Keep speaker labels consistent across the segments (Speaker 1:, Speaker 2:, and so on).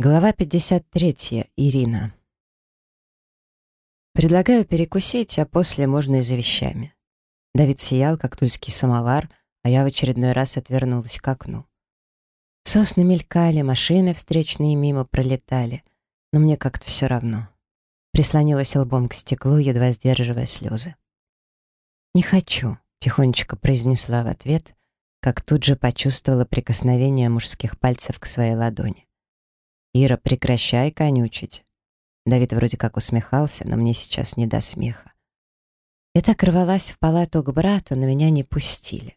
Speaker 1: Глава 53. Ирина. Предлагаю перекусить, а после можно и за вещами. Давид сиял, как тульский самовар, а я в очередной раз отвернулась к окну. Сосны мелькали, машины встречные мимо пролетали, но мне как-то все равно. Прислонилась лбом к стеклу, едва сдерживая слезы. «Не хочу», — тихонечко произнесла в ответ, как тут же почувствовала прикосновение мужских пальцев к своей ладони. «Ира, прекращай конючить». Давид вроде как усмехался, но мне сейчас не до смеха. Я так рвалась в палату к брату, но меня не пустили.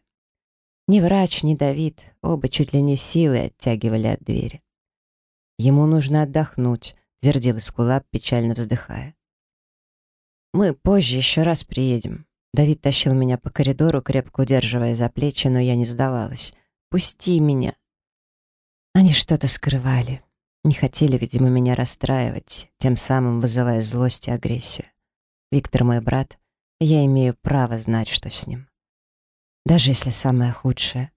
Speaker 1: Ни врач, ни Давид, оба чуть ли не силой оттягивали от двери. «Ему нужно отдохнуть», — твердил Искулап, печально вздыхая. «Мы позже еще раз приедем». Давид тащил меня по коридору, крепко удерживая за плечи, но я не сдавалась. «Пусти меня!» Они что-то скрывали. Не хотели, видимо, меня расстраивать, тем самым вызывая злость и агрессию. Виктор мой брат, и я имею право знать, что с ним. Даже если самое худшее.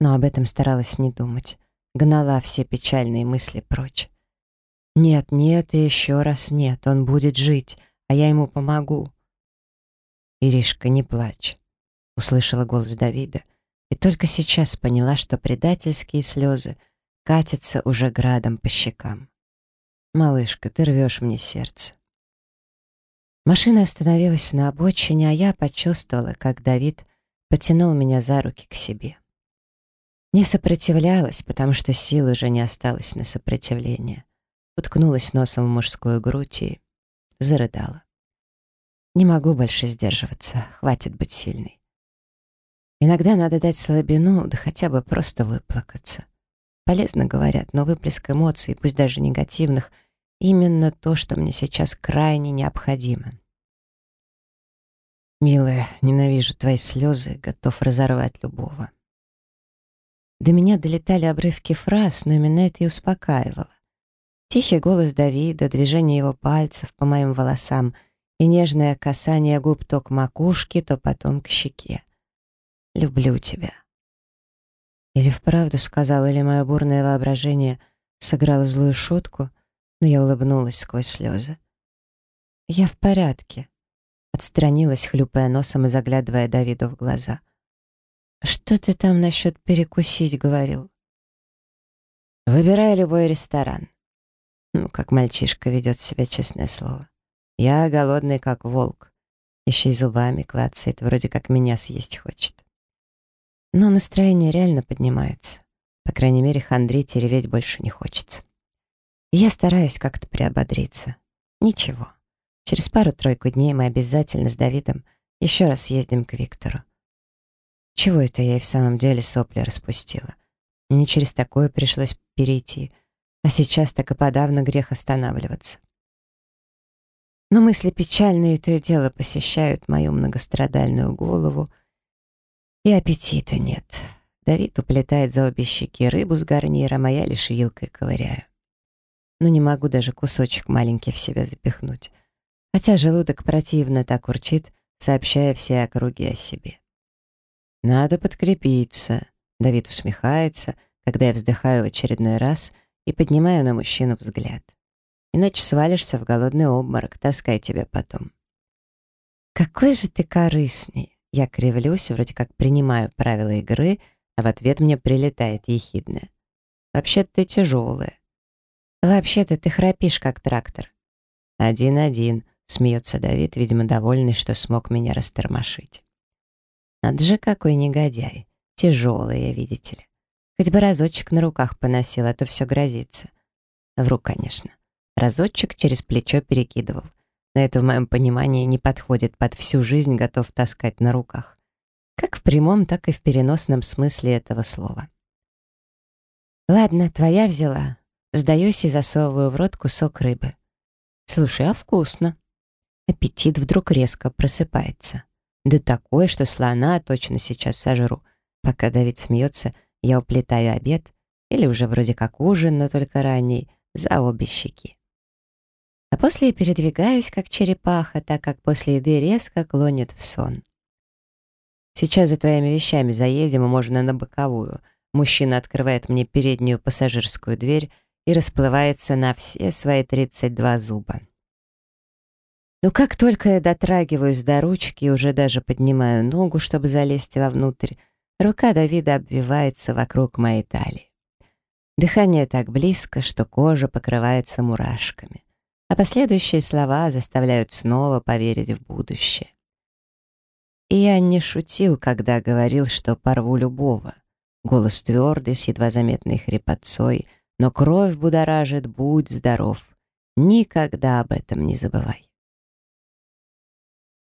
Speaker 1: Но об этом старалась не думать. Гнала все печальные мысли прочь. Нет, нет и еще раз нет, он будет жить, а я ему помогу. «Иришка, не плачь», — услышала голос Давида, и только сейчас поняла, что предательские слезы — катится уже градом по щекам. «Малышка, ты рвешь мне сердце». Машина остановилась на обочине, а я почувствовала, как Давид потянул меня за руки к себе. Не сопротивлялась, потому что силы уже не осталось на сопротивление. Уткнулась носом в мужскую грудь и зарыдала. Не могу больше сдерживаться, хватит быть сильной. Иногда надо дать слабину, да хотя бы просто выплакаться. Полезно, говорят, но выплеск эмоций, пусть даже негативных, именно то, что мне сейчас крайне необходимо. Милая, ненавижу твои слезы, готов разорвать любого. До меня долетали обрывки фраз, но именно это и успокаивало. Тихий голос Давида, движение его пальцев по моим волосам и нежное касание губ то к макушке, то потом к щеке. «Люблю тебя». Или вправду сказал, или мое бурное воображение сыграло злую шутку, но я улыбнулась сквозь слезы. «Я в порядке», — отстранилась, хлюпая носом и заглядывая Давиду в глаза. «Что ты там насчет перекусить говорил?» «Выбирай любой ресторан». Ну, как мальчишка ведет себя, честное слово. Я голодный, как волк. Еще и зубами клацает, вроде как меня съесть хочет. Но настроение реально поднимается. По крайней мере, хандрить и реветь больше не хочется. И я стараюсь как-то приободриться. Ничего. Через пару-тройку дней мы обязательно с Давидом еще раз съездим к Виктору. Чего это я и в самом деле сопли распустила? Не через такое пришлось перейти, а сейчас так и подавно грех останавливаться. Но мысли печальные то и дело посещают мою многострадальную голову — и аппетита нет. Давид уплетает за обе щеки рыбу с гарниром, а я лишь вилкой ковыряю. Но не могу даже кусочек маленький в себя запихнуть. Хотя желудок противно так урчит, сообщая все округи о себе. «Надо подкрепиться», — Давид усмехается, когда я вздыхаю в очередной раз и поднимаю на мужчину взгляд. «Иначе свалишься в голодный обморок, таскай тебя потом». «Какой же ты корыстный!» Я кривлюсь, вроде как принимаю правила игры, а в ответ мне прилетает ехидное. «Вообще-то ты тяжелая». «Вообще-то ты храпишь, как трактор». «Один-один», — смеется Давид, видимо, довольный, что смог меня растормошить. «Надо же, какой негодяй. Тяжелая, видите ли. Хоть бы разочек на руках поносил, а то все грозится». Вру, конечно. Разочек через плечо перекидывал — но это в моем понимании не подходит под всю жизнь готов таскать на руках. Как в прямом, так и в переносном смысле этого слова. «Ладно, твоя взяла. Сдаюсь и засовываю в рот кусок рыбы. Слушай, а вкусно?» Аппетит вдруг резко просыпается. Да такое, что слона точно сейчас сожру. Пока Давид смеется, я уплетаю обед, или уже вроде как ужин, но только ранний, за обе щеки. А после я передвигаюсь, как черепаха, так как после еды резко клонит в сон. Сейчас за твоими вещами заедем, и можно на боковую. Мужчина открывает мне переднюю пассажирскую дверь и расплывается на все свои 32 зуба. Но как только я дотрагиваюсь до ручки и уже даже поднимаю ногу, чтобы залезть вовнутрь, рука Давида обвивается вокруг моей талии. Дыхание так близко, что кожа покрывается мурашками, а последующие слова заставляют снова поверить в будущее. И я не шутил, когда говорил, что порву любого. Голос твердый, с едва заметной хрипотцой, но кровь будоражит, будь здоров. Никогда об этом не забывай.